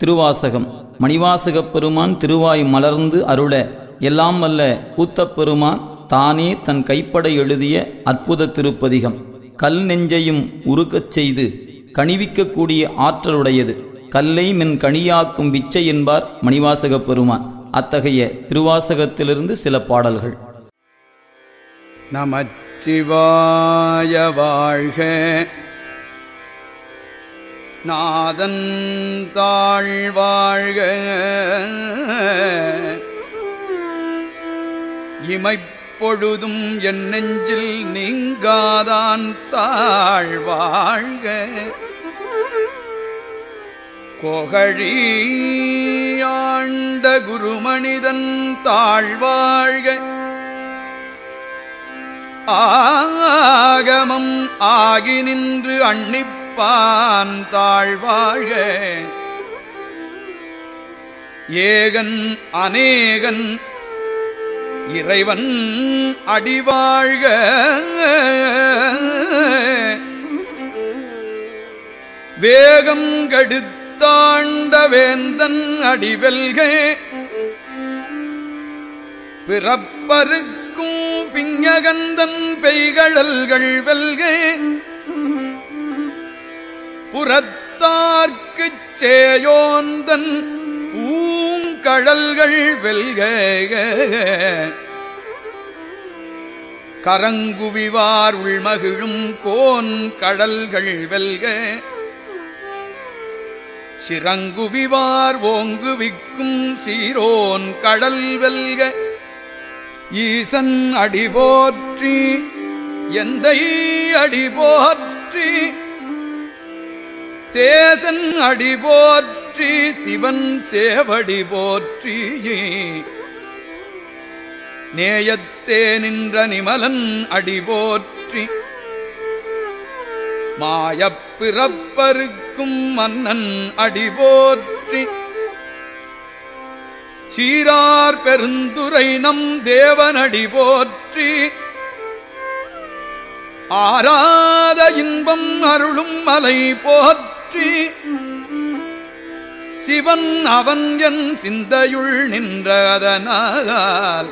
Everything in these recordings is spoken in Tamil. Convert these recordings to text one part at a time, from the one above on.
திருவாசகம். மணிவாசகப் பெருமான் திருவாய் மலர்ந்து அருள எல்லாம் வல்ல கூத்தப் பெருமான் தானே தன் கைப்பட எழுதிய அற்புத திருப்பதிகம். கல் நெஞ்சையும் உருக்கச் செய்து கணிவிக்கக்கூடிய ஆற்றலுடையது. கல்லை மென் கனியாக்கும் விச்சை என்பார் மணிவாசகப் பெருமான். அத்தகைய திருவாசகத்திலிருந்து சில பாடல்கள். நமச்சிவாய வாழ்க. நாதன் தாழ்வாழ்க. இமைப்பொழுதும் என் நெஞ்சில் நீங்காதான் தாழ்வாழ்க. வாழ்க குருமனிதன் தாழ்வாழ்க. ஆகமம் ஆகி நின்று அன்னிப்பான் தாழ்வாழ. ஏகன் அநேகன் இறைவன் அடிவாழ்க. வேகம் கடுத்தாண்ட வேந்தன் அடிவெல்க. பிறப்பருக்கும் பிஞகந்தன் பெய்கழல்கள் வெல்க. புறத்தார்க்குச் சேயோந்தன் பூங்கழல்கள் வெல்க கரங்குவிவார் உள்மகிழும் கோன் கடல்கள் வெல்க சிறங்குவிவார் ஓங்குவிக்கும் சீரோன் கடல் வெல்க ஈசன் அடிபோற்றி எந்தை அடி போற்றி தேசன் அடி போற்றி சிவன் சேவடி போற்றி. நேயத்தே நின்ற நிமலன் அடி போற்றி. மாயப்பிறப்பருக்கும் மன்னன் அடி போற்றி. சீரார் பெருந்துரை நம் தேவனடி போற்றி. ஆராத இன்பம் அருளும் மலை போற்றி. போற்றி சிவன் அவன் என் சிந்தையுள் நின்றதனால்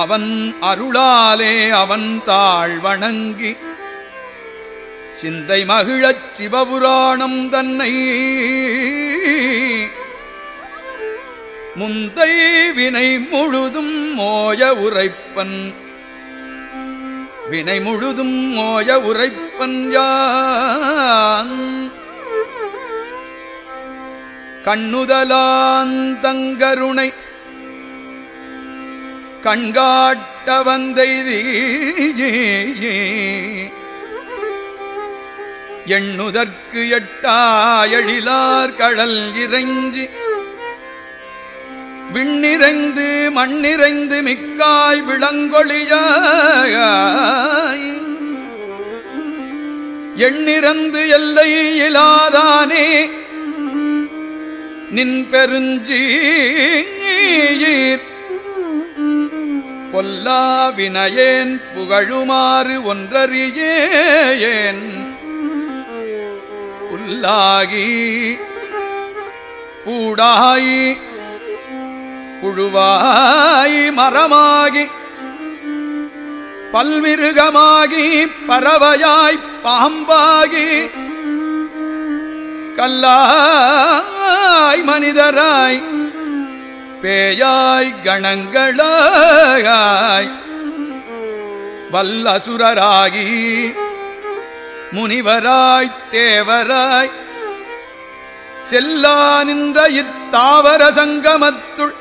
அவன் அருளாலே அவன் தாழ் வணங்கி சிந்தை மகிழச் சிவபுராணம் தன்னை முந்தை வினை முழுதும் மோய உரைப்பன் வினை முழுதும் மோய உரைப்பன். யான் கண்ணுதலாந்தங்கருணை கண்காட்ட வந்தைதி எண்ணுதற்கு எட்டாயழிலார் கடல் இறைஞ்சி. விண்ணிறைந்து மண்ணிறைந்து மிக்காய் விளங்கொழியாய் எண்ணிறந்து எல்லை இலாதானே நின் பெருஞ்சீர் பொல்லா வினையேன் புகழுமாறு ஒன்றறியேன். உள்ளாகி பூடாயி புழுவாய் மரமாகி பல்மிருகமாகி பறவையாய் பாம்பாகி கல்லாய் மனிதராய் பேயாய் கணங்களாய் வல்லசுரராகி முனிவராய் தேவராய் செல்லா நின்ற இத்தாவர சங்கமத்துள்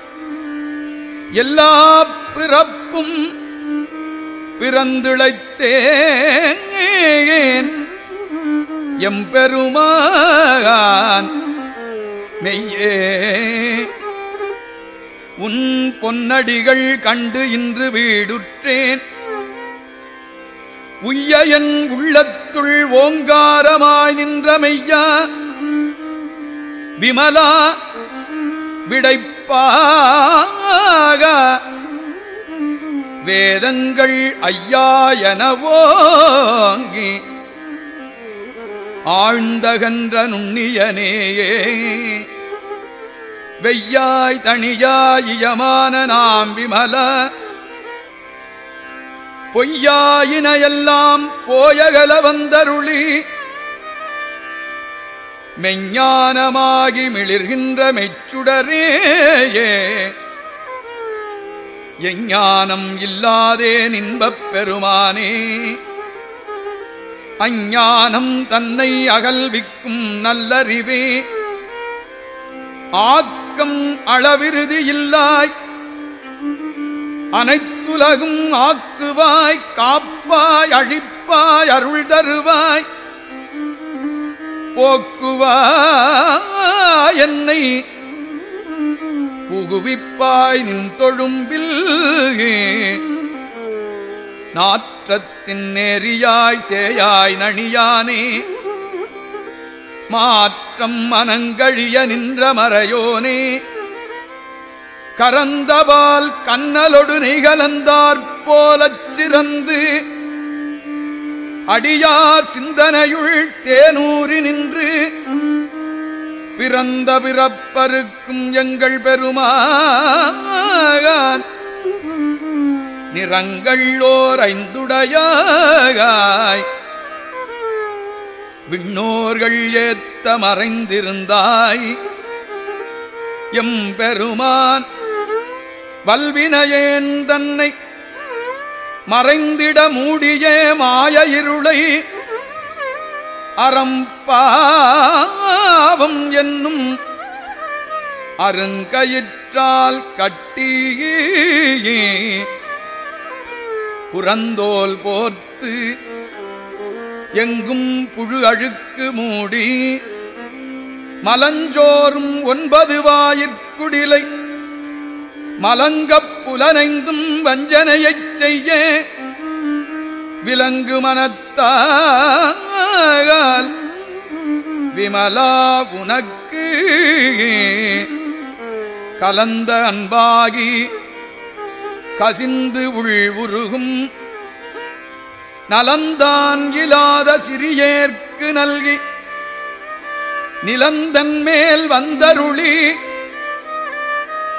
எல்லா பிறப்பும் பிறந்திழைத்தேன் எம்பெருமான் மெய்யே. உன் பொன்னடிகள் கண்டு இன்று வீடுற்றேன். உய்ய என் உள்ளத்துள் ஓங்காரமாய் நின்ற மெய்யா விமலா விடைப்பாக. வேதங்கள் ஐயா எனவோங்கி ஆழ்ந்தகன்ற நுண்ணியனேயே வெய்யாய் தனியாய் நாம் விமல பொய்யாயினையெல்லாம் போயகல வந்தருளி மெஞ்ஞானமாகி மிளிர்கின்ற மெச்சுடரேயே. எஞ்ஞானம் இல்லாதே நின்பப் பெருமானே. அஞ்ஞானம் தன்னை அகல்விக்கும் நல்லறிவே. ஆக்கம் அளவிருதி இல்லாய். அனைத்துலகும் ஆக்குவாய் காப்பாய் அழிப்பாய் அருள் தருவாய். போக்குவாய் என்னை புகுவிப்பாய் நின் தொழும்பில் நாற்றத்தின் நெறியாய் சேயாய் நணியானே. மாற்றம் மனங்கழிய நின்ற மறையோனே. கரந்தபால் கண்ணலொடு நெய்கலந்தாற் போலச் சிறந்து. அடியார் சிந்தனையுள் தேனூறி நின்று. பிறந்த பிறப்பருக்கும் எங்கள் பெருமான். நிறங்களோர் ஐந்துடையாய் விண்ணோர்கள் ஏத்த மறைந்திருந்தாய். எம்பெருமான் வல்வினையேன் தன்னை மறைந்திட மூடிய மாய இருளை அறம்பாவம் என்னும் அருங்கயிற்றால் கட்டி புறந்தோல் போர்த்து எங்கும் புழு அழுக்கு மூடி மலஞ்சோறும் ஒன்பது வாயிற்குடிலை மலங்கப் புலனைந்தும் வஞ்சனையைச் செய்ய விலங்கு மனத்தால் விமலா உனக்கு கலந்த அன்பாகி கசிந்து உள்வுருகும் நலந்தான் இலாத சிறியேற்கு நல்கி நிலந்தன் மேல் வந்தருளி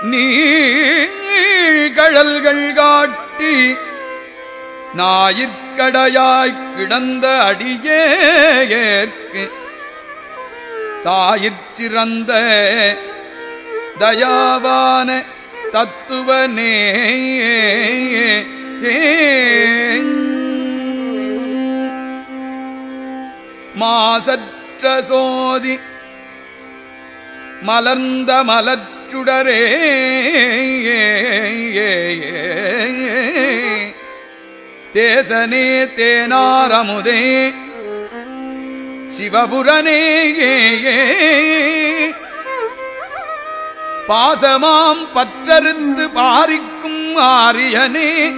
நீ கழல்கள் காட்டி ஞாயிற்கடையாய்க் கிடந்த அடியேற்கு தாயிற்சிறந்த தயாவான தத்துவனே மாசற்ற சோதி மலர்ந்த மலச்சுடரே ஏ தேசனே தேனாரமுதே. சிவபுரனே பாசமாம் பற்றருந்து பாரிக்கும் ஆரியனே.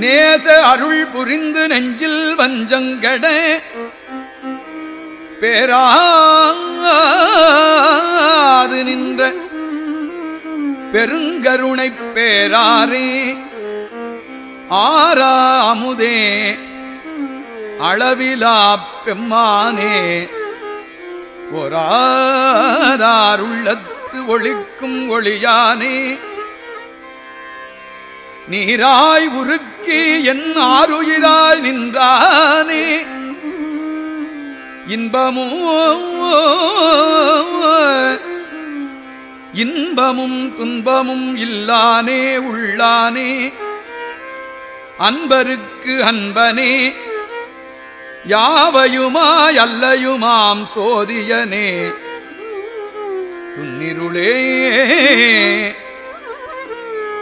நேச அருள் புரிந்து நெஞ்சில் வஞ்சங்கட. பேராது நின்ற பெருங்கருணைப் பேராரே. ஆரா அமுதே அளவிலா பெம்மானே ஒராதாருள்ளத்து ஒழிக்கும் ஒளியானே. நீராய் உருக்கி என் ஆறுயிராய் நின்றானே. இன்பமும் இன்பமும் துன்பமும் இல்லானே உள்ளானே. அன்பருக்கு அன்பனே யாவையுமாய் அல்லையுமாம் சோதியனே. துன்னிருளே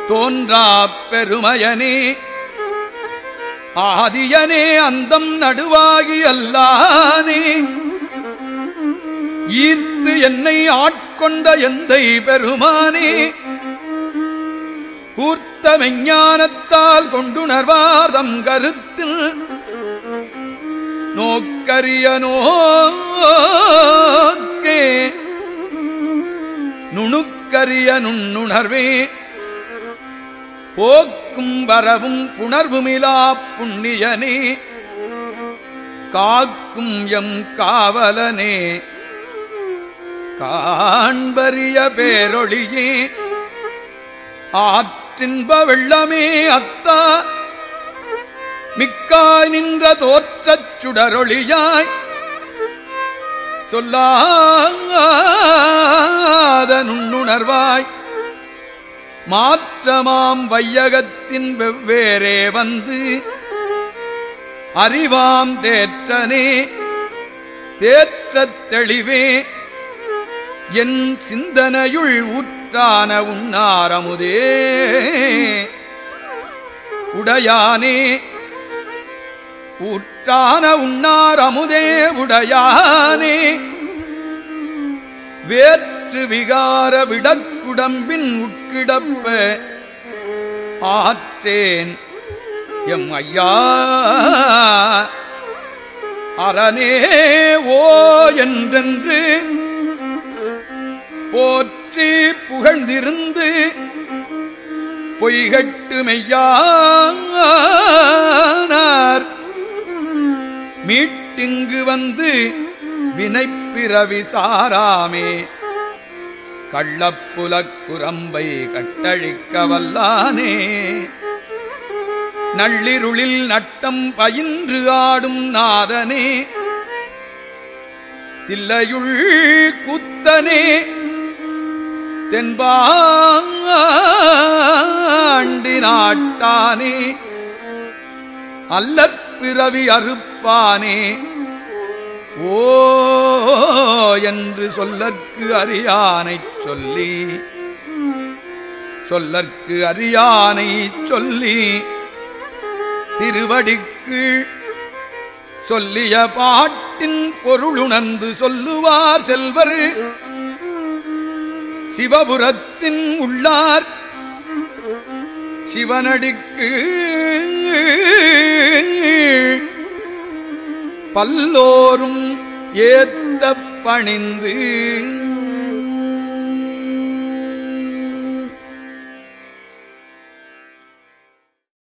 தோன்றா பெருமையனே. ஆதியனே அந்தம் நடுவாகி அல்லானே. ஈர்த்து என்னை ஆட்கொண்ட எந்தை பெருமானே. ஊர்த்த மெஞ்ஞானத்தால் கொண்டுணர்வார்தம் கருத்தில் நோக்கரிய நோக்கே நுணுக்கரிய நுண்ணுணர்வே போக்கும் வரவும் புணர்வுமிலா புண்ணியனே. காக்கும் எம் காவலனே. காண்பரிய பேரொளியே அற்றின்ப வெள்ளமே அத்தா. மிக்காய் நின்ற தோற்றச் சுடரொளியாய் சொல்லாத நுண்ணுணர்வாய். மாற்றமாம் வையகத்தின் வெவ்வேறே வந்து அறிவாம் தேற்றனே தேற்றத் தெளிவே. என் சிந்தனையுள் உற்றான உன்னாரமுதே உடையானே உற்றான உன்னாரமுதே உடையானே. வேற்று விகார விடக்குடம்பின் உட்கிடப்ப ஆற்றேன். எம் ஐயா அரணே ஓ என்றென்று போற்ற புகழ்ந்திருந்து பொய்கட்டு மெய்யானார். மீட்டிங்கு வந்து வினைப்பிறவி சாராமே. கள்ளப்புலக்குரம்பை கட்டழிக்க வல்லானே. நள்ளிருளில் நட்டம் பயின்று ஆடும் நாதனே. தில்லையுள் குத்தனே. தென்பாண்டி நாட்டானே அல்லற் பிறவி அறுப்பானே. ஓ என்று சொல்லற்கு அறியானை சொல்லி சொல்லற்கு அறியானை சொல்லி திருவடிக்கு சொல்லிய பாட்டின் பொருளுணர்ந்து சொல்லுவார் செல்வர். சிவபுரத்தின் உள்ளார். சிவனடிக்கு பல்லோரும் ஏத்த பணிந்து